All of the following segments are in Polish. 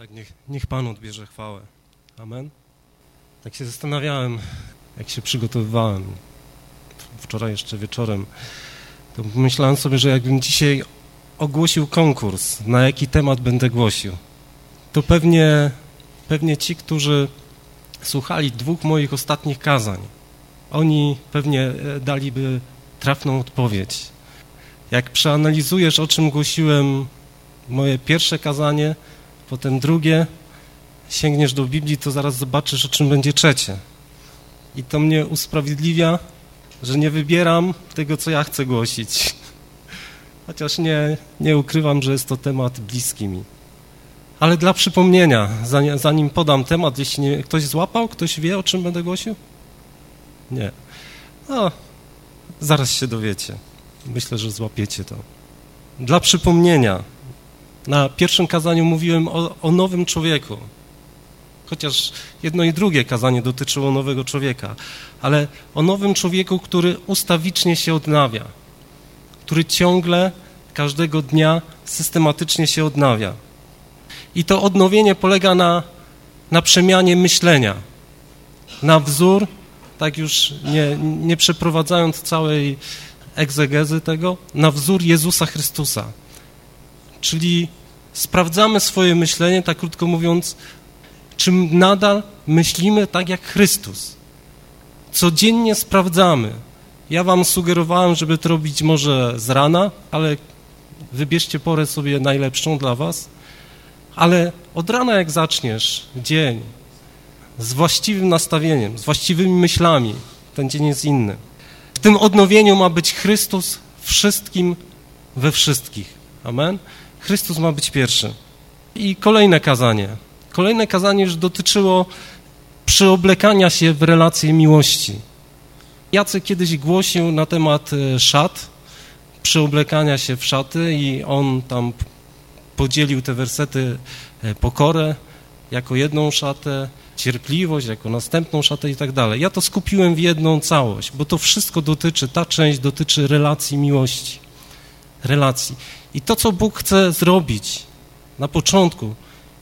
Tak, niech, niech Pan odbierze chwałę. Amen. Tak się zastanawiałem, jak się przygotowywałem wczoraj jeszcze wieczorem, to myślałem sobie, że jakbym dzisiaj ogłosił konkurs, na jaki temat będę głosił, to pewnie, pewnie ci, którzy słuchali dwóch moich ostatnich kazań, oni pewnie e, daliby trafną odpowiedź. Jak przeanalizujesz, o czym głosiłem moje pierwsze kazanie, potem drugie, sięgniesz do Biblii, to zaraz zobaczysz, o czym będzie trzecie. I to mnie usprawiedliwia, że nie wybieram tego, co ja chcę głosić. Chociaż nie, nie ukrywam, że jest to temat bliski mi. Ale dla przypomnienia, zanim podam temat, jeśli nie, ktoś złapał, ktoś wie, o czym będę głosił? Nie. No, zaraz się dowiecie. Myślę, że złapiecie to. Dla przypomnienia, na pierwszym kazaniu mówiłem o, o nowym człowieku, chociaż jedno i drugie kazanie dotyczyło nowego człowieka, ale o nowym człowieku, który ustawicznie się odnawia, który ciągle, każdego dnia systematycznie się odnawia. I to odnowienie polega na, na przemianie myślenia, na wzór, tak już nie, nie przeprowadzając całej egzegezy tego, na wzór Jezusa Chrystusa. Czyli sprawdzamy swoje myślenie, tak krótko mówiąc, czy nadal myślimy tak jak Chrystus. Codziennie sprawdzamy. Ja wam sugerowałem, żeby to robić może z rana, ale wybierzcie porę sobie najlepszą dla was. Ale od rana jak zaczniesz dzień z właściwym nastawieniem, z właściwymi myślami, ten dzień jest inny. W tym odnowieniu ma być Chrystus wszystkim we wszystkich. Amen? Chrystus ma być pierwszy. I kolejne kazanie. Kolejne kazanie już dotyczyło przyoblekania się w relacje miłości. Jacek kiedyś głosił na temat e, szat, przyoblekania się w szaty i on tam podzielił te wersety e, pokorę jako jedną szatę, cierpliwość jako następną szatę i tak dalej. Ja to skupiłem w jedną całość, bo to wszystko dotyczy, ta część dotyczy relacji miłości. Relacji. I to, co Bóg chce zrobić na początku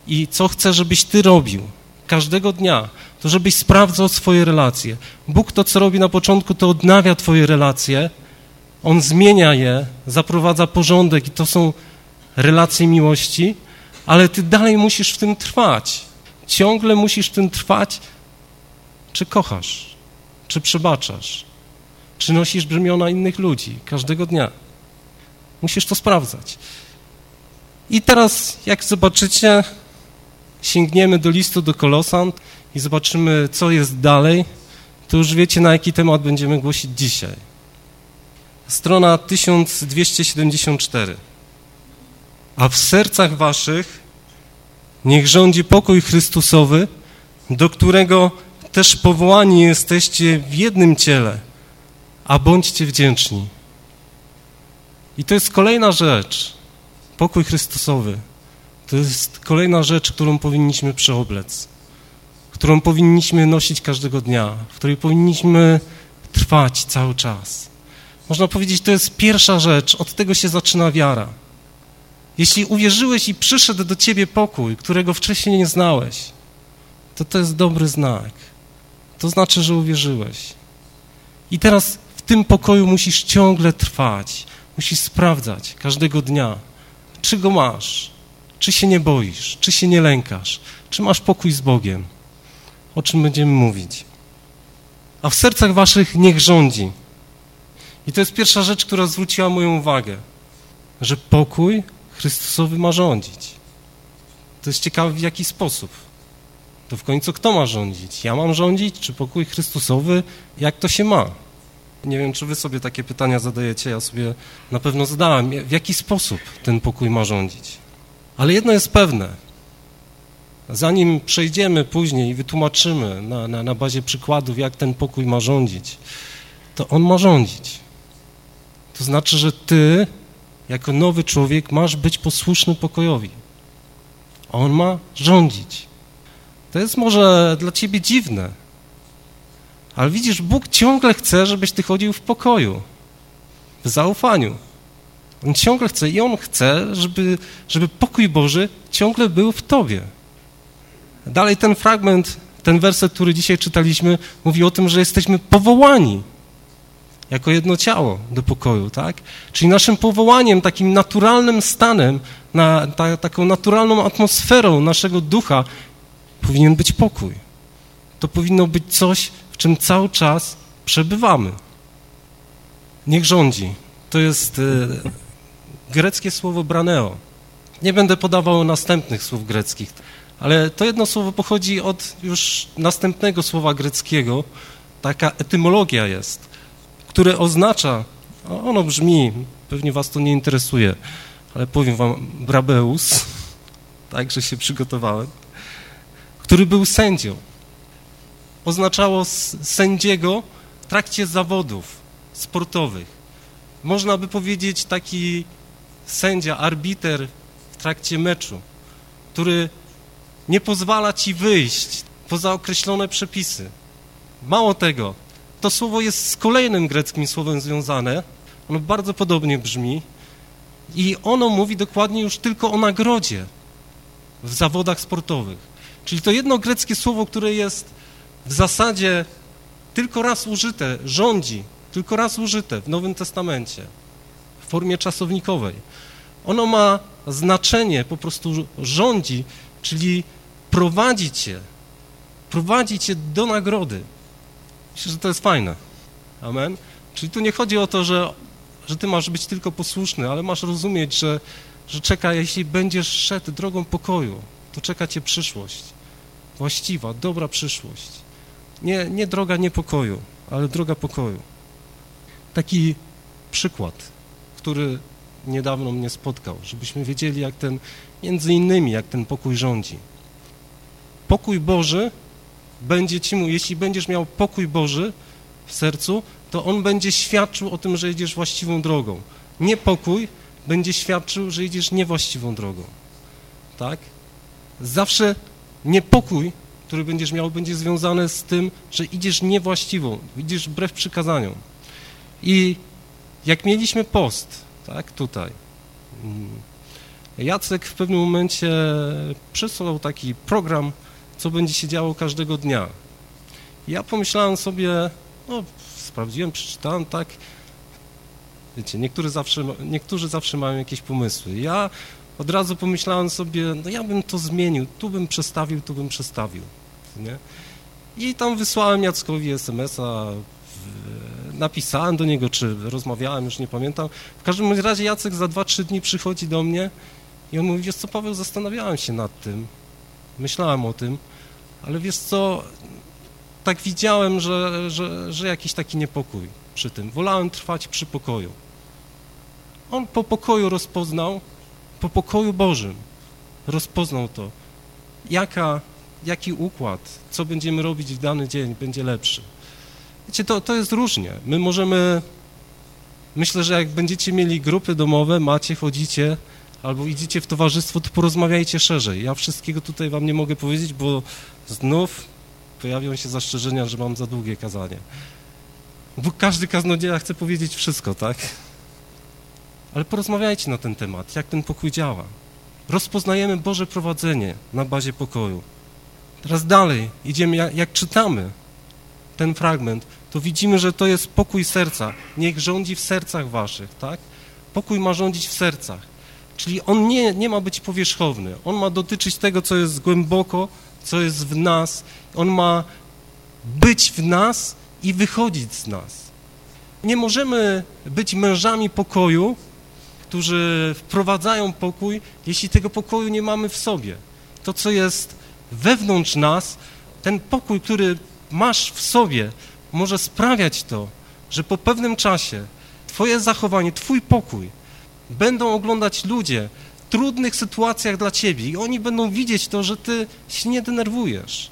i co chce, żebyś ty robił każdego dnia, to żebyś sprawdzał swoje relacje. Bóg to, co robi na początku, to odnawia twoje relacje, On zmienia je, zaprowadza porządek i to są relacje miłości, ale ty dalej musisz w tym trwać. Ciągle musisz w tym trwać, czy kochasz, czy przebaczasz, czy nosisz brzemiona innych ludzi każdego dnia. Musisz to sprawdzać. I teraz, jak zobaczycie, sięgniemy do listu do Kolosan i zobaczymy, co jest dalej, to już wiecie, na jaki temat będziemy głosić dzisiaj. Strona 1274. A w sercach waszych niech rządzi pokój Chrystusowy, do którego też powołani jesteście w jednym ciele, a bądźcie wdzięczni. I to jest kolejna rzecz. Pokój Chrystusowy. To jest kolejna rzecz, którą powinniśmy przeoblec, którą powinniśmy nosić każdego dnia, w której powinniśmy trwać cały czas. Można powiedzieć, to jest pierwsza rzecz, od tego się zaczyna wiara. Jeśli uwierzyłeś i przyszedł do ciebie pokój, którego wcześniej nie znałeś, to to jest dobry znak. To znaczy, że uwierzyłeś. I teraz w tym pokoju musisz ciągle trwać, musisz sprawdzać każdego dnia, czy go masz, czy się nie boisz, czy się nie lękasz, czy masz pokój z Bogiem. O czym będziemy mówić. A w sercach waszych niech rządzi. I to jest pierwsza rzecz, która zwróciła moją uwagę, że pokój Chrystusowy ma rządzić. To jest ciekawe w jaki sposób. To w końcu kto ma rządzić? Ja mam rządzić, czy pokój Chrystusowy? Jak to się ma? Nie wiem, czy wy sobie takie pytania zadajecie, ja sobie na pewno zadałem. W jaki sposób ten pokój ma rządzić? Ale jedno jest pewne. Zanim przejdziemy później i wytłumaczymy na, na, na bazie przykładów, jak ten pokój ma rządzić, to on ma rządzić. To znaczy, że ty, jako nowy człowiek, masz być posłuszny pokojowi. On ma rządzić. To jest może dla ciebie dziwne, ale widzisz, Bóg ciągle chce, żebyś ty chodził w pokoju, w zaufaniu. On ciągle chce i On chce, żeby, żeby pokój Boży ciągle był w tobie. Dalej ten fragment, ten werset, który dzisiaj czytaliśmy, mówi o tym, że jesteśmy powołani jako jedno ciało do pokoju, tak? Czyli naszym powołaniem, takim naturalnym stanem, na, ta, taką naturalną atmosferą naszego ducha powinien być pokój. To powinno być coś, czym cały czas przebywamy. Niech rządzi. To jest y, greckie słowo braneo. Nie będę podawał następnych słów greckich, ale to jedno słowo pochodzi od już następnego słowa greckiego. Taka etymologia jest, które oznacza, ono brzmi, pewnie was to nie interesuje, ale powiem wam, brabeus, tak, że się przygotowałem, który był sędzią. Oznaczało sędziego w trakcie zawodów sportowych. Można by powiedzieć taki sędzia, arbiter w trakcie meczu, który nie pozwala ci wyjść poza określone przepisy. Mało tego, to słowo jest z kolejnym greckim słowem związane. Ono bardzo podobnie brzmi i ono mówi dokładnie już tylko o nagrodzie w zawodach sportowych. Czyli to jedno greckie słowo, które jest w zasadzie tylko raz użyte, rządzi, tylko raz użyte w Nowym Testamencie w formie czasownikowej. Ono ma znaczenie, po prostu rządzi, czyli prowadzi cię, prowadzi cię do nagrody. Myślę, że to jest fajne. Amen. Czyli tu nie chodzi o to, że, że ty masz być tylko posłuszny, ale masz rozumieć, że, że czeka, jeśli będziesz szedł drogą pokoju, to czeka cię przyszłość. Właściwa, dobra przyszłość. Nie, nie droga niepokoju, ale droga pokoju. Taki przykład, który niedawno mnie spotkał, żebyśmy wiedzieli, jak ten, między innymi, jak ten pokój rządzi. Pokój Boży będzie ci mu, jeśli będziesz miał pokój Boży w sercu, to on będzie świadczył o tym, że idziesz właściwą drogą. Niepokój będzie świadczył, że idziesz niewłaściwą drogą. Tak? Zawsze niepokój, który będziesz miał, będzie związany z tym, że idziesz niewłaściwą, idziesz wbrew przykazaniom. I jak mieliśmy post, tak, tutaj, mm, Jacek w pewnym momencie przysłał taki program, co będzie się działo każdego dnia. Ja pomyślałem sobie, no, sprawdziłem, przeczytałem, tak, wiecie, niektórzy zawsze, niektórzy zawsze mają jakieś pomysły. Ja od razu pomyślałem sobie, no ja bym to zmienił, tu bym przestawił, tu bym przestawił, nie? I tam wysłałem Jackowi SMS-a, napisałem do niego, czy rozmawiałem, już nie pamiętam. W każdym razie Jacek za 2-3 dni przychodzi do mnie i on mówi, wiesz co, Paweł, zastanawiałem się nad tym, myślałem o tym, ale wiesz co, tak widziałem, że, że, że jakiś taki niepokój przy tym. Wolałem trwać przy pokoju. On po pokoju rozpoznał, po pokoju Bożym rozpoznał to, jaka, jaki układ, co będziemy robić w dany dzień będzie lepszy. Wiecie, to, to jest różnie. My możemy, myślę, że jak będziecie mieli grupy domowe, macie, chodzicie, albo idziecie w towarzystwo, to porozmawiajcie szerzej. Ja wszystkiego tutaj wam nie mogę powiedzieć, bo znów pojawią się zastrzeżenia, że mam za długie kazanie. Bo każdy kaznodzieja chce powiedzieć wszystko, tak? Ale porozmawiajcie na ten temat, jak ten pokój działa. Rozpoznajemy Boże prowadzenie na bazie pokoju. Teraz dalej idziemy, jak, jak czytamy ten fragment, to widzimy, że to jest pokój serca. Niech rządzi w sercach waszych, tak? Pokój ma rządzić w sercach. Czyli on nie, nie ma być powierzchowny. On ma dotyczyć tego, co jest głęboko, co jest w nas. On ma być w nas i wychodzić z nas. Nie możemy być mężami pokoju, którzy wprowadzają pokój, jeśli tego pokoju nie mamy w sobie. To, co jest wewnątrz nas, ten pokój, który masz w sobie, może sprawiać to, że po pewnym czasie Twoje zachowanie, Twój pokój będą oglądać ludzie w trudnych sytuacjach dla Ciebie i oni będą widzieć to, że Ty się nie denerwujesz,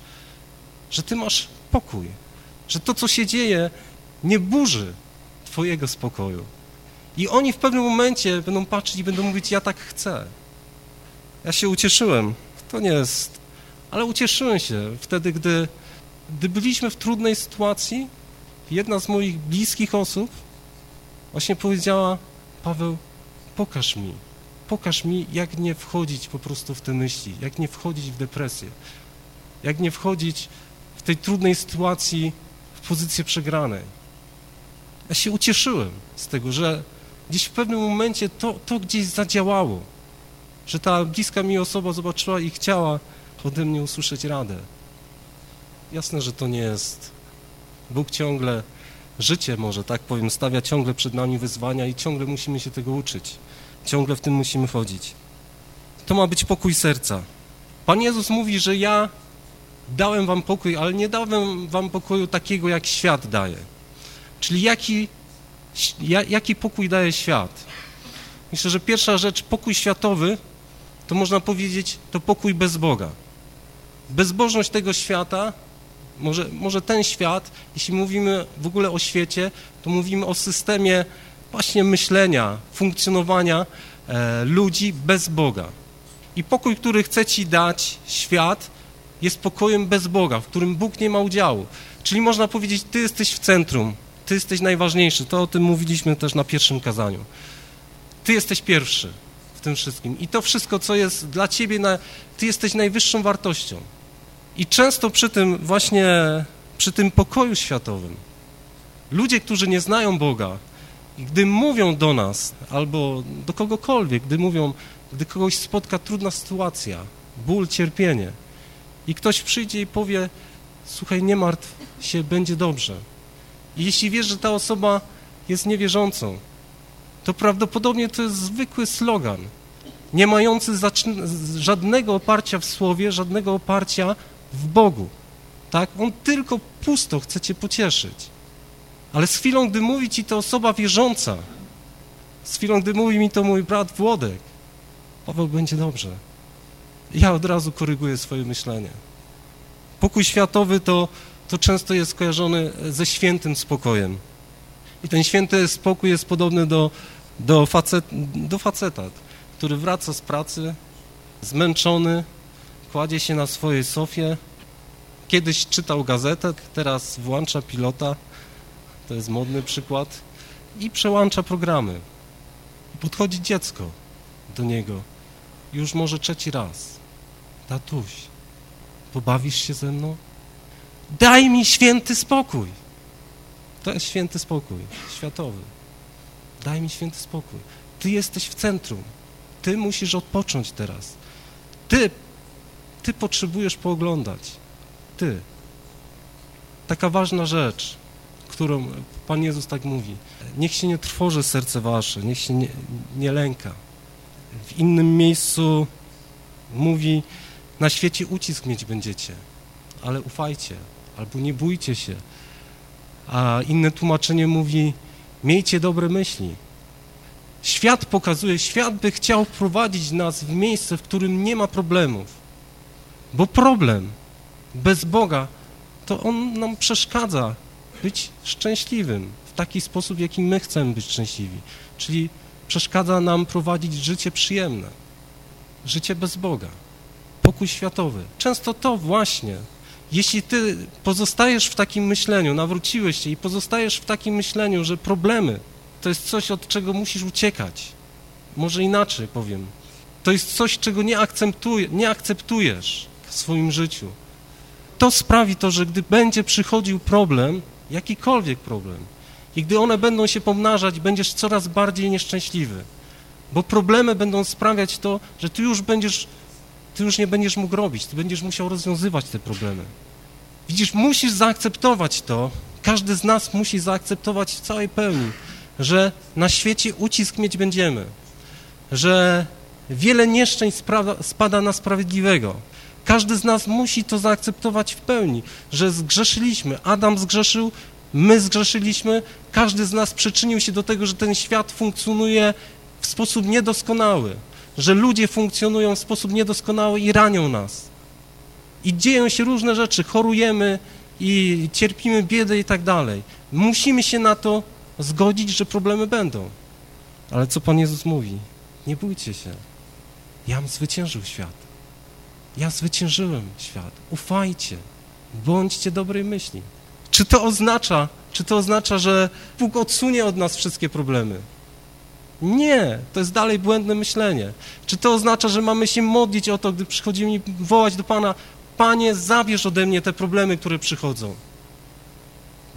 że Ty masz pokój, że to, co się dzieje, nie burzy Twojego spokoju. I oni w pewnym momencie będą patrzeć i będą mówić, ja tak chcę. Ja się ucieszyłem, to nie jest, ale ucieszyłem się wtedy, gdy, gdy byliśmy w trudnej sytuacji, jedna z moich bliskich osób właśnie powiedziała, Paweł, pokaż mi, pokaż mi, jak nie wchodzić po prostu w te myśli, jak nie wchodzić w depresję. jak nie wchodzić w tej trudnej sytuacji w pozycję przegranej. Ja się ucieszyłem z tego, że gdzieś w pewnym momencie to, to gdzieś zadziałało, że ta bliska mi osoba zobaczyła i chciała ode mnie usłyszeć radę. Jasne, że to nie jest. Bóg ciągle, życie może, tak powiem, stawia ciągle przed nami wyzwania i ciągle musimy się tego uczyć. Ciągle w tym musimy chodzić. To ma być pokój serca. Pan Jezus mówi, że ja dałem wam pokój, ale nie dałem wam pokoju takiego, jak świat daje. Czyli jaki, jaki pokój daje świat? Myślę, że pierwsza rzecz, pokój światowy, to można powiedzieć, to pokój bez Boga. Bezbożność tego świata, może, może ten świat, jeśli mówimy w ogóle o świecie, to mówimy o systemie właśnie myślenia, funkcjonowania e, ludzi bez Boga. I pokój, który chce ci dać świat, jest pokojem bez Boga, w którym Bóg nie ma udziału. Czyli można powiedzieć, ty jesteś w centrum, ty jesteś najważniejszy. To o tym mówiliśmy też na pierwszym kazaniu. Ty jesteś pierwszy w tym wszystkim. I to wszystko, co jest dla ciebie, na, ty jesteś najwyższą wartością. I często przy tym właśnie, przy tym pokoju światowym, ludzie, którzy nie znają Boga, gdy mówią do nas albo do kogokolwiek, gdy mówią, gdy kogoś spotka trudna sytuacja, ból, cierpienie i ktoś przyjdzie i powie, słuchaj, nie martw się, będzie dobrze. Jeśli wiesz, że ta osoba jest niewierzącą, to prawdopodobnie to jest zwykły slogan, nie mający żadnego oparcia w słowie, żadnego oparcia w Bogu. Tak? On tylko pusto chce cię pocieszyć. Ale z chwilą, gdy mówi ci to osoba wierząca, z chwilą, gdy mówi mi to mój brat Włodek, Paweł, będzie dobrze. Ja od razu koryguję swoje myślenie. Pokój światowy to, to często jest kojarzony ze świętym spokojem. I ten święty spokój jest podobny do, do, facet, do faceta, który wraca z pracy, zmęczony, kładzie się na swojej sofie. Kiedyś czytał gazetę, teraz włącza pilota, to jest modny przykład, i przełącza programy. Podchodzi dziecko do niego, już może trzeci raz. Tatuś, pobawisz się ze mną? Daj mi święty spokój. To jest święty spokój, światowy. Daj mi święty spokój. Ty jesteś w centrum. Ty musisz odpocząć teraz. Ty ty potrzebujesz pooglądać. Ty. Taka ważna rzecz, którą Pan Jezus tak mówi. Niech się nie trwoży serce wasze, niech się nie, nie lęka. W innym miejscu mówi, na świecie ucisk mieć będziecie, ale ufajcie, albo nie bójcie się. A inne tłumaczenie mówi, miejcie dobre myśli. Świat pokazuje, świat by chciał wprowadzić nas w miejsce, w którym nie ma problemów bo problem bez Boga, to On nam przeszkadza być szczęśliwym w taki sposób, w jaki my chcemy być szczęśliwi. Czyli przeszkadza nam prowadzić życie przyjemne, życie bez Boga, pokój światowy. Często to właśnie, jeśli ty pozostajesz w takim myśleniu, nawróciłeś się i pozostajesz w takim myśleniu, że problemy to jest coś, od czego musisz uciekać, może inaczej powiem, to jest coś, czego nie, nie akceptujesz, w swoim życiu. To sprawi to, że gdy będzie przychodził problem, jakikolwiek problem, i gdy one będą się pomnażać, będziesz coraz bardziej nieszczęśliwy, bo problemy będą sprawiać to, że ty już będziesz, ty już nie będziesz mógł robić, ty będziesz musiał rozwiązywać te problemy. Widzisz, musisz zaakceptować to, każdy z nas musi zaakceptować w całej pełni, że na świecie ucisk mieć będziemy, że wiele nieszczęść spada na sprawiedliwego, każdy z nas musi to zaakceptować w pełni, że zgrzeszyliśmy. Adam zgrzeszył, my zgrzeszyliśmy, każdy z nas przyczynił się do tego, że ten świat funkcjonuje w sposób niedoskonały, że ludzie funkcjonują w sposób niedoskonały i ranią nas. I dzieją się różne rzeczy, chorujemy i cierpimy biedę i tak dalej. Musimy się na to zgodzić, że problemy będą. Ale co Pan Jezus mówi? Nie bójcie się. Jam zwyciężył świat. Ja zwyciężyłem świat. Ufajcie. Bądźcie dobrej myśli. Czy to oznacza, czy to oznacza, że Bóg odsunie od nas wszystkie problemy? Nie, to jest dalej błędne myślenie. Czy to oznacza, że mamy się modlić o to, gdy przychodzimy wołać do Pana, Panie, zabierz ode mnie te problemy, które przychodzą.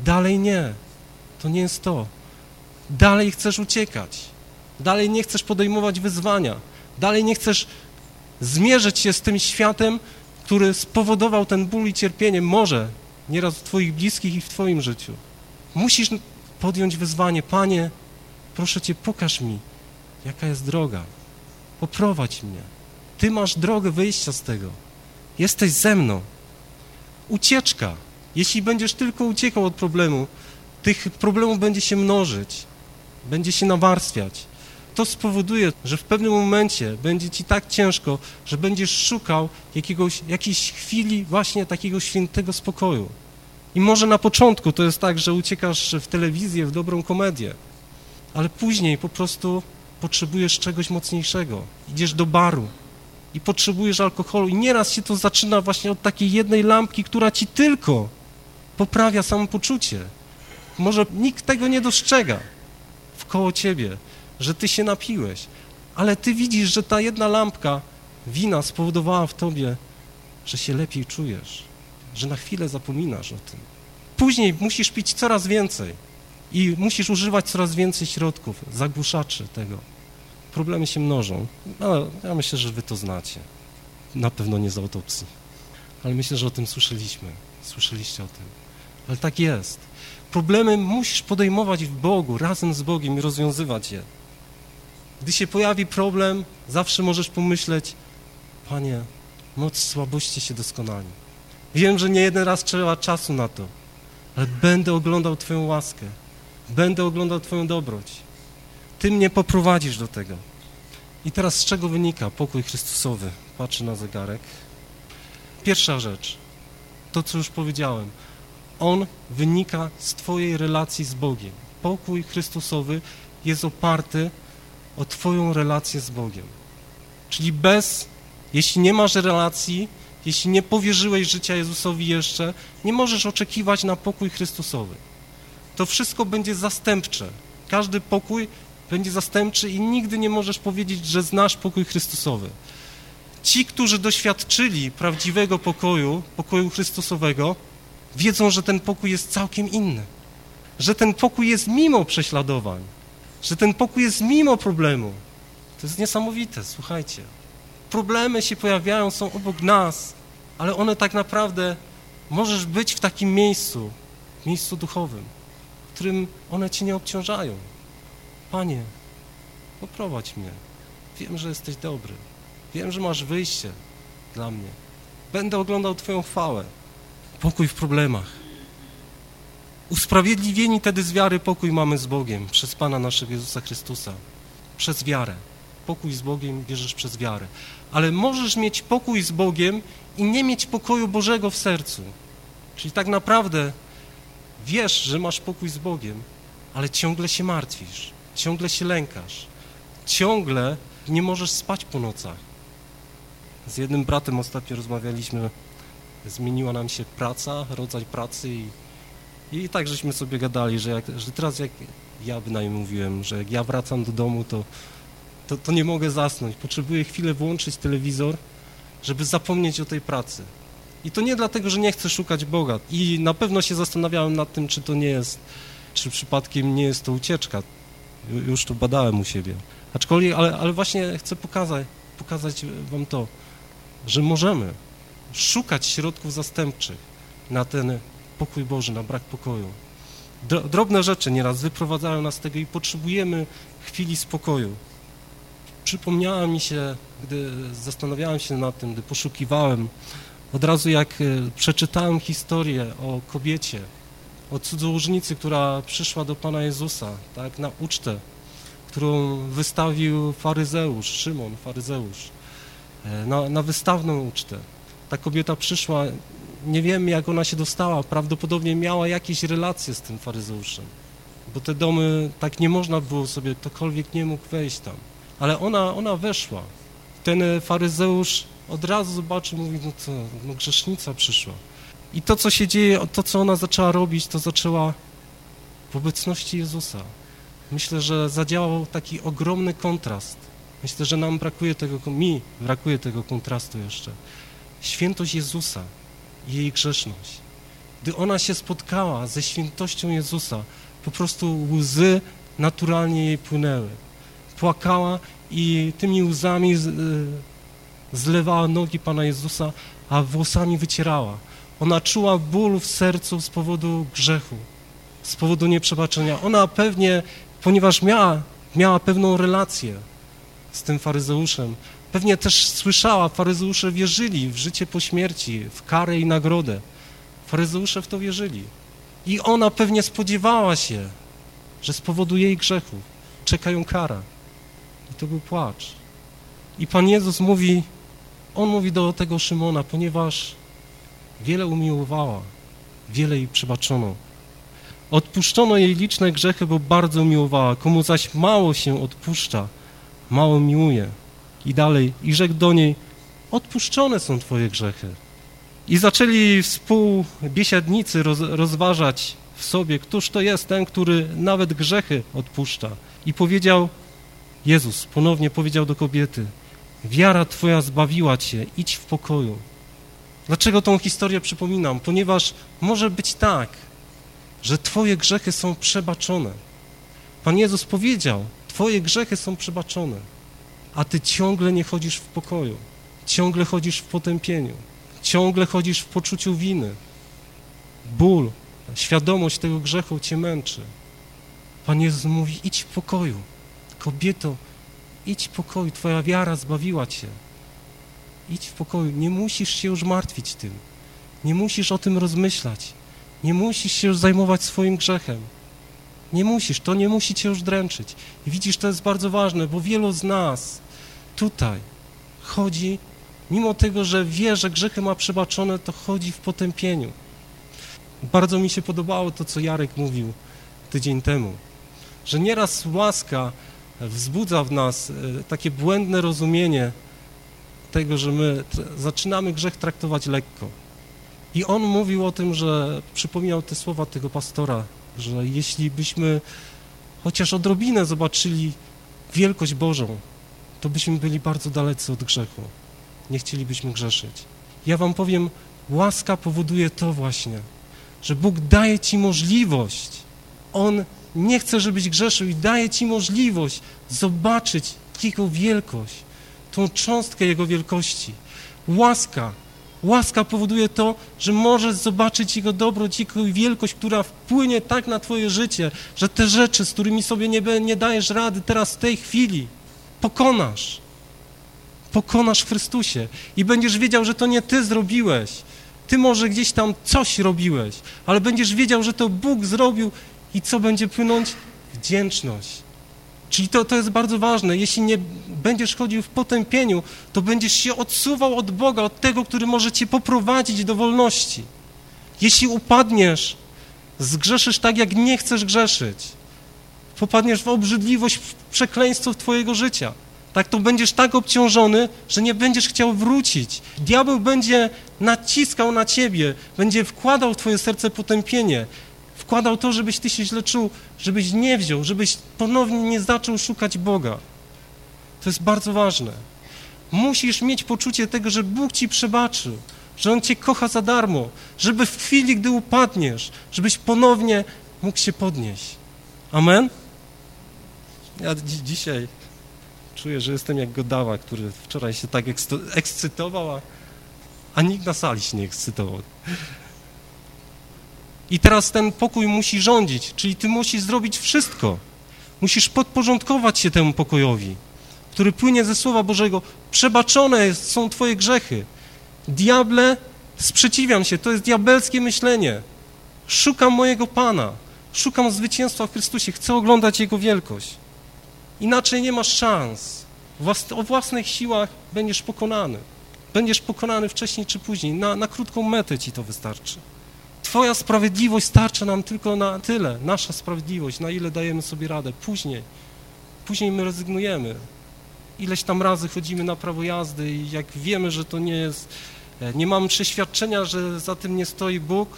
Dalej nie. To nie jest to. Dalej chcesz uciekać. Dalej nie chcesz podejmować wyzwania. Dalej nie chcesz zmierzyć się z tym światem, który spowodował ten ból i cierpienie, może nieraz w Twoich bliskich i w Twoim życiu. Musisz podjąć wyzwanie, Panie, proszę Cię, pokaż mi, jaka jest droga. Poprowadź mnie. Ty masz drogę wyjścia z tego. Jesteś ze mną. Ucieczka. Jeśli będziesz tylko uciekał od problemu, tych problemów będzie się mnożyć, będzie się nawarstwiać. To spowoduje, że w pewnym momencie będzie ci tak ciężko, że będziesz szukał jakiegoś, jakiejś chwili właśnie takiego świętego spokoju. I może na początku to jest tak, że uciekasz w telewizję, w dobrą komedię, ale później po prostu potrzebujesz czegoś mocniejszego. Idziesz do baru i potrzebujesz alkoholu i nieraz się to zaczyna właśnie od takiej jednej lampki, która ci tylko poprawia samopoczucie. Może nikt tego nie dostrzega wkoło ciebie, że ty się napiłeś, ale ty widzisz, że ta jedna lampka wina spowodowała w tobie, że się lepiej czujesz, że na chwilę zapominasz o tym. Później musisz pić coraz więcej i musisz używać coraz więcej środków, zagłuszaczy tego. Problemy się mnożą. No, ja myślę, że wy to znacie. Na pewno nie z autopsji. Ale myślę, że o tym słyszeliśmy. Słyszeliście o tym. Ale tak jest. Problemy musisz podejmować w Bogu, razem z Bogiem i rozwiązywać je. Gdy się pojawi problem, zawsze możesz pomyśleć, Panie, moc słabości się doskonali. Wiem, że nie jeden raz trzeba czasu na to, ale będę oglądał Twoją łaskę, będę oglądał Twoją dobroć. Ty mnie poprowadzisz do tego. I teraz z czego wynika pokój Chrystusowy? Patrzę na zegarek. Pierwsza rzecz, to co już powiedziałem, on wynika z Twojej relacji z Bogiem. Pokój Chrystusowy jest oparty o Twoją relację z Bogiem. Czyli bez, jeśli nie masz relacji, jeśli nie powierzyłeś życia Jezusowi jeszcze, nie możesz oczekiwać na pokój Chrystusowy. To wszystko będzie zastępcze. Każdy pokój będzie zastępczy i nigdy nie możesz powiedzieć, że znasz pokój Chrystusowy. Ci, którzy doświadczyli prawdziwego pokoju, pokoju Chrystusowego, wiedzą, że ten pokój jest całkiem inny. Że ten pokój jest mimo prześladowań. Że ten pokój jest mimo problemu. To jest niesamowite, słuchajcie. Problemy się pojawiają, są obok nas, ale one tak naprawdę, możesz być w takim miejscu, miejscu duchowym, którym one cię nie obciążają. Panie, poprowadź mnie. Wiem, że jesteś dobry. Wiem, że masz wyjście dla mnie. Będę oglądał Twoją chwałę. Pokój w problemach. Usprawiedliwieni tedy z wiary pokój mamy z Bogiem przez Pana naszego Jezusa Chrystusa. Przez wiarę. Pokój z Bogiem bierzesz przez wiarę. Ale możesz mieć pokój z Bogiem i nie mieć pokoju Bożego w sercu. Czyli tak naprawdę wiesz, że masz pokój z Bogiem, ale ciągle się martwisz, ciągle się lękasz, ciągle nie możesz spać po nocach. Z jednym bratem ostatnio rozmawialiśmy, zmieniła nam się praca, rodzaj pracy i, i tak żeśmy sobie gadali, że, jak, że teraz jak ja bynajmniej mówiłem, że jak ja wracam do domu, to, to, to nie mogę zasnąć. Potrzebuję chwilę włączyć telewizor, żeby zapomnieć o tej pracy. I to nie dlatego, że nie chcę szukać Boga. I na pewno się zastanawiałem nad tym, czy to nie jest, czy przypadkiem nie jest to ucieczka. Już to badałem u siebie. Aczkolwiek, ale, ale właśnie chcę pokazać, pokazać wam to, że możemy szukać środków zastępczych na ten pokój Boży, na brak pokoju. Drobne rzeczy nieraz wyprowadzają nas z tego i potrzebujemy chwili spokoju. Przypomniała mi się, gdy zastanawiałem się nad tym, gdy poszukiwałem, od razu jak e, przeczytałem historię o kobiecie, o cudzołożnicy, która przyszła do Pana Jezusa, tak, na ucztę, którą wystawił faryzeusz, Szymon, faryzeusz, e, na, na wystawną ucztę. Ta kobieta przyszła, nie wiemy jak ona się dostała, prawdopodobnie miała jakieś relacje z tym faryzeuszem, bo te domy, tak nie można było sobie, ktokolwiek nie mógł wejść tam. Ale ona, ona weszła. Ten faryzeusz od razu zobaczył, mówi, no co, no grzesznica przyszła. I to, co się dzieje, to, co ona zaczęła robić, to zaczęła w obecności Jezusa. Myślę, że zadziałał taki ogromny kontrast. Myślę, że nam brakuje tego, mi brakuje tego kontrastu jeszcze. świętość Jezusa i jej grzeszność. Gdy ona się spotkała ze świętością Jezusa, po prostu łzy naturalnie jej płynęły. Płakała i tymi łzami y, zlewała nogi Pana Jezusa, a włosami wycierała. Ona czuła ból w sercu z powodu grzechu, z powodu nieprzebaczenia. Ona pewnie, ponieważ miała, miała pewną relację z tym faryzeuszem, pewnie też słyszała, faryzeusze wierzyli w życie po śmierci, w karę i nagrodę. Faryzeusze w to wierzyli. I ona pewnie spodziewała się, że z powodu jej grzechów czeka ją kara. I to był płacz. I Pan Jezus mówi, On mówi do tego Szymona, ponieważ wiele umiłowała, wiele jej przebaczono. Odpuszczono jej liczne grzechy, bo bardzo miłowała. Komu zaś mało się odpuszcza, mało miłuje. I dalej, i rzekł do niej, odpuszczone są twoje grzechy. I zaczęli współbiesiadnicy roz, rozważać w sobie, któż to jest ten, który nawet grzechy odpuszcza. I powiedział, Jezus ponownie powiedział do kobiety, wiara twoja zbawiła cię, idź w pokoju. Dlaczego tą historię przypominam? Ponieważ może być tak, że twoje grzechy są przebaczone. Pan Jezus powiedział, twoje grzechy są przebaczone, a ty ciągle nie chodzisz w pokoju, ciągle chodzisz w potępieniu, ciągle chodzisz w poczuciu winy. Ból, świadomość tego grzechu cię męczy. Pan Jezus mówi, idź w pokoju. Kobieto, idź w pokoju, twoja wiara zbawiła cię. Idź w pokoju, nie musisz się już martwić tym. Nie musisz o tym rozmyślać. Nie musisz się już zajmować swoim grzechem. Nie musisz, to nie musi cię już dręczyć. I widzisz, to jest bardzo ważne, bo wielu z nas tutaj chodzi, mimo tego, że wie, że grzechy ma przebaczone, to chodzi w potępieniu. Bardzo mi się podobało to, co Jarek mówił tydzień temu, że nieraz łaska wzbudza w nas e, takie błędne rozumienie tego, że my zaczynamy grzech traktować lekko. I on mówił o tym, że przypomniał te słowa tego pastora, że jeśli byśmy chociaż odrobinę zobaczyli wielkość Bożą, to byśmy byli bardzo dalecy od grzechu. Nie chcielibyśmy grzeszyć. Ja wam powiem, łaska powoduje to właśnie, że Bóg daje ci możliwość. On nie chce, żebyś grzeszył i daje ci możliwość zobaczyć Jego wielkość, tą cząstkę Jego wielkości. Łaska, łaska powoduje to, że możesz zobaczyć Jego dobroć, Jego wielkość, która wpłynie tak na twoje życie, że te rzeczy, z którymi sobie nie, nie dajesz rady teraz w tej chwili, pokonasz. Pokonasz w Chrystusie i będziesz wiedział, że to nie ty zrobiłeś, ty może gdzieś tam coś robiłeś, ale będziesz wiedział, że to Bóg zrobił i co będzie płynąć? Wdzięczność. Czyli to, to jest bardzo ważne. Jeśli nie będziesz chodził w potępieniu, to będziesz się odsuwał od Boga, od tego, który może cię poprowadzić do wolności. Jeśli upadniesz, zgrzeszysz tak, jak nie chcesz grzeszyć, popadniesz w obrzydliwość, w przekleństwo twojego życia tak to będziesz tak obciążony, że nie będziesz chciał wrócić. Diabeł będzie naciskał na ciebie, będzie wkładał w twoje serce potępienie, wkładał to, żebyś ty się źle czuł, żebyś nie wziął, żebyś ponownie nie zaczął szukać Boga. To jest bardzo ważne. Musisz mieć poczucie tego, że Bóg ci przebaczył, że On cię kocha za darmo, żeby w chwili, gdy upadniesz, żebyś ponownie mógł się podnieść. Amen? Ja dzi dzisiaj Czuję, że jestem jak Godawa, który wczoraj się tak ekscytował, a nikt na sali się nie ekscytował. I teraz ten pokój musi rządzić, czyli ty musisz zrobić wszystko. Musisz podporządkować się temu pokojowi, który płynie ze Słowa Bożego. Przebaczone są twoje grzechy. Diable, sprzeciwiam się, to jest diabelskie myślenie. Szukam mojego Pana, szukam zwycięstwa w Chrystusie, chcę oglądać Jego wielkość. Inaczej nie masz szans. O własnych siłach będziesz pokonany. Będziesz pokonany wcześniej czy później. Na, na krótką metę ci to wystarczy. Twoja sprawiedliwość starcza nam tylko na tyle. Nasza sprawiedliwość, na ile dajemy sobie radę. Później. Później my rezygnujemy. Ileś tam razy chodzimy na prawo jazdy i jak wiemy, że to nie jest, e, nie mamy przeświadczenia, że za tym nie stoi Bóg,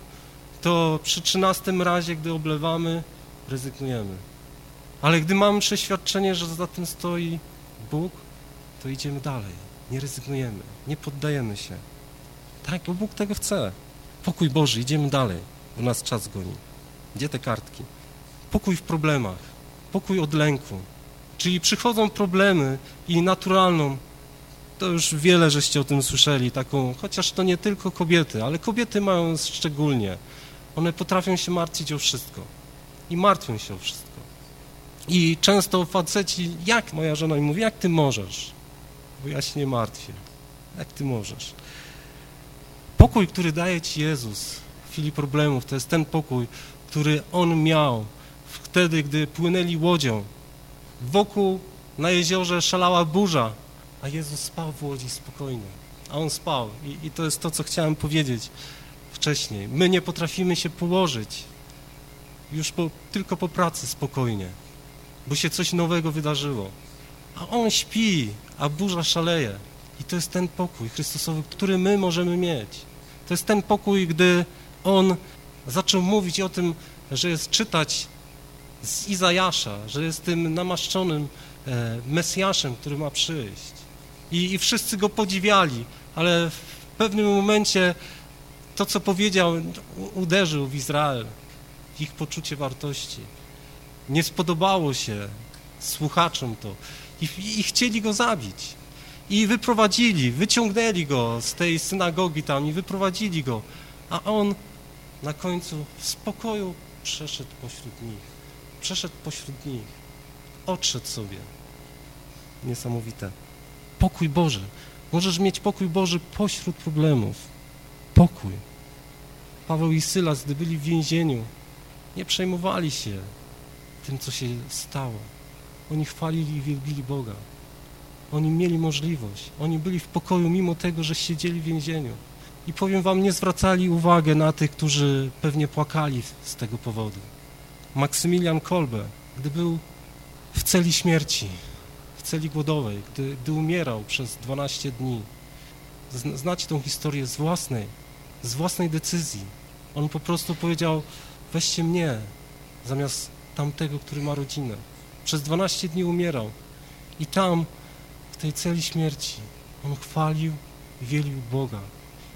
to przy trzynastym razie, gdy oblewamy, rezygnujemy. Ale gdy mamy przeświadczenie, że za tym stoi Bóg, to idziemy dalej. Nie rezygnujemy, nie poddajemy się. Tak, bo Bóg tego chce. Pokój Boży, idziemy dalej, bo nas czas goni. Gdzie te kartki? Pokój w problemach, pokój od lęku. Czyli przychodzą problemy i naturalną, to już wiele żeście o tym słyszeli, taką, chociaż to nie tylko kobiety, ale kobiety mają szczególnie. One potrafią się martwić o wszystko i martwią się o wszystko. I często faceci, jak moja żona mi mówi, jak ty możesz? Bo ja się nie martwię. Jak ty możesz? Pokój, który daje ci Jezus w chwili problemów, to jest ten pokój, który On miał wtedy, gdy płynęli łodzią. Wokół na jeziorze szalała burza, a Jezus spał w łodzi spokojnie. A On spał. I, i to jest to, co chciałem powiedzieć wcześniej. My nie potrafimy się położyć już po, tylko po pracy spokojnie, bo się coś nowego wydarzyło. A On śpi, a burza szaleje. I to jest ten pokój Chrystusowy, który my możemy mieć. To jest ten pokój, gdy On zaczął mówić o tym, że jest czytać z Izajasza, że jest tym namaszczonym e, Mesjaszem, który ma przyjść. I, I wszyscy go podziwiali, ale w pewnym momencie to, co powiedział, uderzył w Izrael, w ich poczucie wartości. Nie spodobało się słuchaczom to i, i chcieli go zabić. I wyprowadzili, wyciągnęli go z tej synagogi tam i wyprowadzili go. A on na końcu w spokoju przeszedł pośród nich. Przeszedł pośród nich. Odszedł sobie. Niesamowite. Pokój Boży. Możesz mieć pokój Boży pośród problemów. Pokój. Paweł i Sylas, gdy byli w więzieniu, nie przejmowali się tym, co się stało. Oni chwalili i wielbili Boga. Oni mieli możliwość. Oni byli w pokoju mimo tego, że siedzieli w więzieniu. I powiem wam, nie zwracali uwagi na tych, którzy pewnie płakali z tego powodu. Maksymilian Kolbe, gdy był w celi śmierci, w celi głodowej, gdy, gdy umierał przez 12 dni, znacie tą historię z własnej, z własnej decyzji. On po prostu powiedział, weźcie mnie, zamiast tamtego, który ma rodzinę. Przez 12 dni umierał i tam, tej celi śmierci, on chwalił i wielił Boga.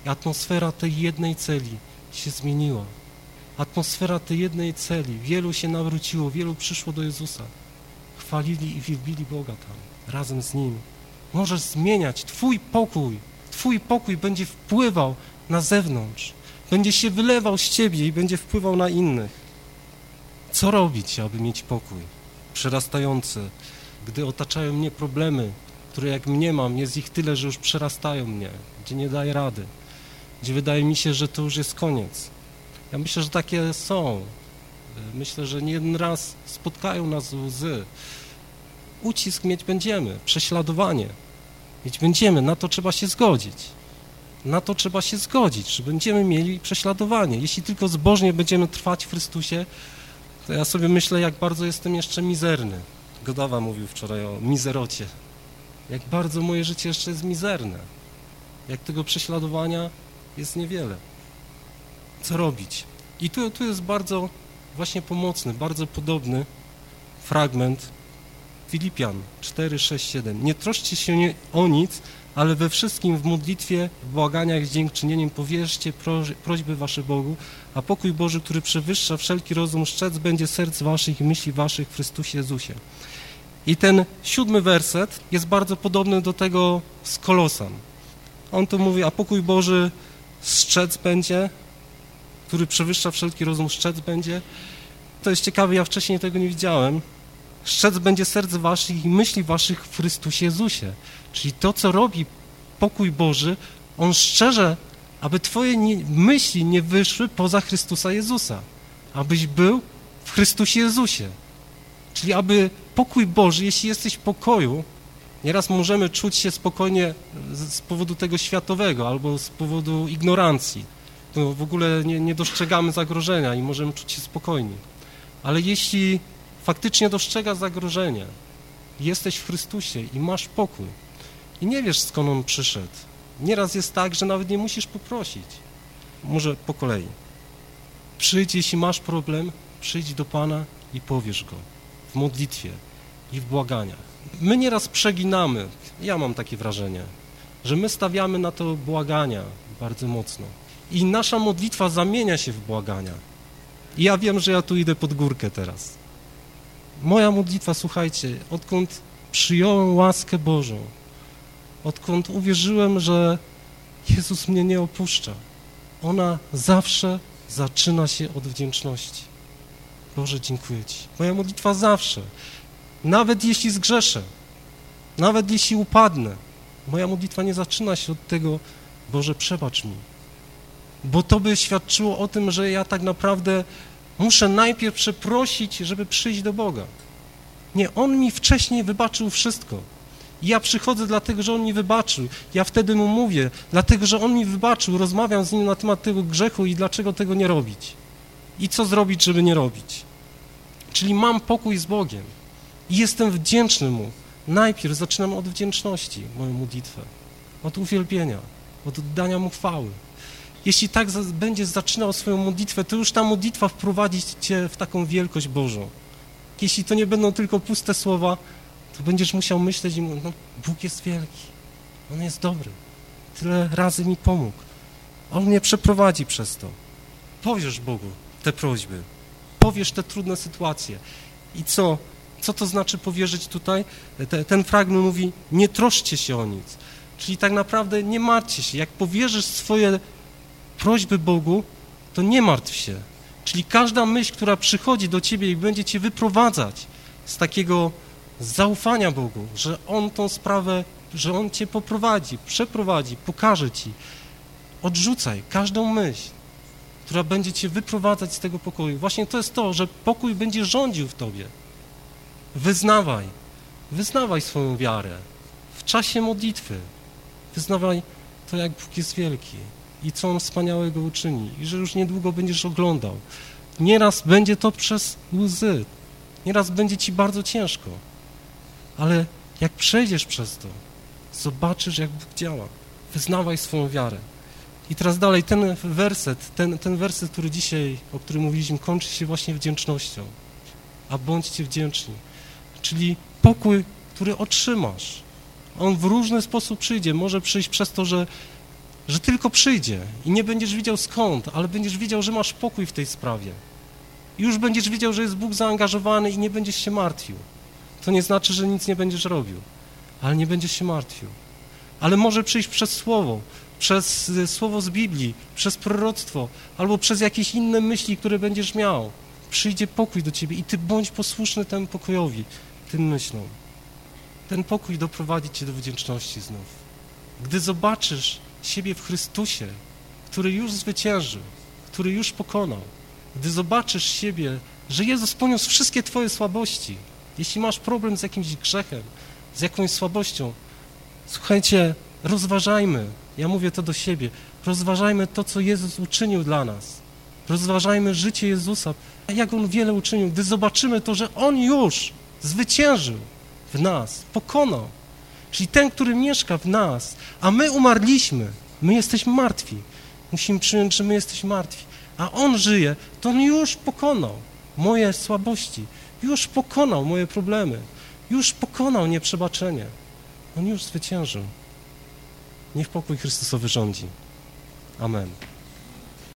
I atmosfera tej jednej celi się zmieniła. Atmosfera tej jednej celi, wielu się nawróciło, wielu przyszło do Jezusa. Chwalili i wielbili Boga tam, razem z Nim. Możesz zmieniać Twój pokój. Twój pokój będzie wpływał na zewnątrz. Będzie się wylewał z Ciebie i będzie wpływał na innych. Co robić, aby mieć pokój? Przerastający, gdy otaczają mnie problemy, które jak mnie mam, jest ich tyle, że już przerastają mnie, gdzie nie daję rady, gdzie wydaje mi się, że to już jest koniec. Ja myślę, że takie są. Myślę, że nie jeden raz spotkają nas łzy. Ucisk mieć będziemy, prześladowanie mieć będziemy, na to trzeba się zgodzić. Na to trzeba się zgodzić, że będziemy mieli prześladowanie. Jeśli tylko zbożnie będziemy trwać w Chrystusie, to ja sobie myślę, jak bardzo jestem jeszcze mizerny. Godawa mówił wczoraj o mizerocie. Jak bardzo moje życie jeszcze jest mizerne. Jak tego prześladowania jest niewiele. Co robić? I tu, tu jest bardzo właśnie pomocny, bardzo podobny fragment Filipian 4, 6, 7. Nie troszcie się nie, o nic, ale we wszystkim w modlitwie, w błaganiach z dziękczynieniem powierzcie prośby wasze Bogu, a pokój Boży, który przewyższa wszelki rozum, szczec będzie serc waszych i myśli waszych w Chrystusie Jezusie. I ten siódmy werset jest bardzo podobny do tego z Kolosan. On tu mówi, a pokój Boży szczec będzie, który przewyższa wszelki rozum, szczec będzie. To jest ciekawe, ja wcześniej tego nie widziałem. Szczec będzie serc waszych i myśli waszych w Chrystusie Jezusie. Czyli to, co robi pokój Boży, on szczerze, aby twoje nie, myśli nie wyszły poza Chrystusa Jezusa. Abyś był w Chrystusie Jezusie. Czyli aby pokój Boży, jeśli jesteś w pokoju, nieraz możemy czuć się spokojnie z, powodu tego światowego albo z powodu ignorancji. No, w ogóle nie, nie dostrzegamy zagrożenia i możemy czuć się spokojni. Ale jeśli faktycznie dostrzega zagrożenie, jesteś w Chrystusie i masz pokój i nie wiesz, skąd on przyszedł. Nieraz jest tak, że nawet nie musisz poprosić. Może po kolei. Przyjdź, jeśli masz problem, przyjdź do Pana i powiesz go w modlitwie i w błaganiach. My nieraz przeginamy, ja mam takie wrażenie, że my stawiamy na to błagania, bardzo mocno. I nasza modlitwa zamienia się w błagania. I ja wiem, że ja tu idę pod górkę teraz. Moja modlitwa, słuchajcie, odkąd przyjąłem łaskę Bożą, odkąd uwierzyłem, że Jezus mnie nie opuszcza, ona zawsze zaczyna się od wdzięczności. Boże, dziękuję Ci. Moja modlitwa zawsze, nawet jeśli zgrzeszę, nawet jeśli upadnę, moja modlitwa nie zaczyna się od tego, Boże, przebacz mi. Bo to by świadczyło o tym, że ja tak naprawdę muszę najpierw przeprosić, żeby przyjść do Boga. Nie, On mi wcześniej wybaczył wszystko. Ja przychodzę dlatego, że On mi wybaczył. Ja wtedy Mu mówię, dlatego, że On mi wybaczył. Rozmawiam z Nim na temat tego grzechu i dlaczego tego nie robić. I co zrobić, żeby nie robić. Czyli mam pokój z Bogiem i jestem wdzięczny Mu. Najpierw zaczynam od wdzięczności moją modlitwę, od uwielbienia, od oddania Mu chwały. Jeśli tak będziesz zaczynał swoją modlitwę, to już ta modlitwa wprowadzi cię w taką wielkość Bożą. Jeśli to nie będą tylko puste słowa, to będziesz musiał myśleć i mówić, no Bóg jest wielki, On jest dobry, tyle razy mi pomógł, On mnie przeprowadzi przez to. Powiesz Bogu te prośby, powiesz te trudne sytuacje. I co? Co to znaczy powierzyć tutaj? Te, ten fragment mówi, nie troszcie się o nic. Czyli tak naprawdę nie martwcie się. Jak powierzysz swoje prośby Bogu, to nie martw się. Czyli każda myśl, która przychodzi do ciebie i będzie cię wyprowadzać z takiego zaufania Bogu, że On tą sprawę, że On cię poprowadzi, przeprowadzi, pokaże ci. Odrzucaj każdą myśl, która będzie cię wyprowadzać z tego pokoju. Właśnie to jest to, że pokój będzie rządził w tobie. Wyznawaj, wyznawaj swoją wiarę w czasie modlitwy. Wyznawaj to, jak Bóg jest wielki i co On wspaniałego uczyni i że już niedługo będziesz oglądał. Nieraz będzie to przez łzy, nieraz będzie ci bardzo ciężko, ale jak przejdziesz przez to, zobaczysz, jak Bóg działa. Wyznawaj swoją wiarę. I teraz dalej, ten werset, ten, ten werset, który dzisiaj, o którym mówiliśmy, kończy się właśnie wdzięcznością. A bądźcie wdzięczni. Czyli pokój, który otrzymasz. On w różny sposób przyjdzie. Może przyjść przez to, że że tylko przyjdzie i nie będziesz widział skąd, ale będziesz widział, że masz pokój w tej sprawie. Już będziesz widział, że jest Bóg zaangażowany i nie będziesz się martwił. To nie znaczy, że nic nie będziesz robił, ale nie będziesz się martwił. Ale może przyjść przez słowo, przez y, słowo z Biblii, przez proroctwo, albo przez jakieś inne myśli, które będziesz miał. Przyjdzie pokój do ciebie i ty bądź posłuszny temu pokojowi, tym myślom. Ten pokój doprowadzi cię do wdzięczności znów. Gdy zobaczysz, siebie w Chrystusie, który już zwyciężył, który już pokonał, gdy zobaczysz siebie, że Jezus poniósł wszystkie Twoje słabości, jeśli masz problem z jakimś grzechem, z jakąś słabością, słuchajcie, rozważajmy, ja mówię to do siebie, rozważajmy to, co Jezus uczynił dla nas. Rozważajmy życie Jezusa, jak On wiele uczynił, gdy zobaczymy to, że On już zwyciężył w nas, pokonał, czyli ten, który mieszka w nas, a my umarliśmy, my jesteśmy martwi. Musimy przyjąć, że my jesteśmy martwi. A On żyje, to On już pokonał moje słabości, już pokonał moje problemy, już pokonał nieprzebaczenie. On już zwyciężył. Niech pokój Chrystusowy rządzi. Amen.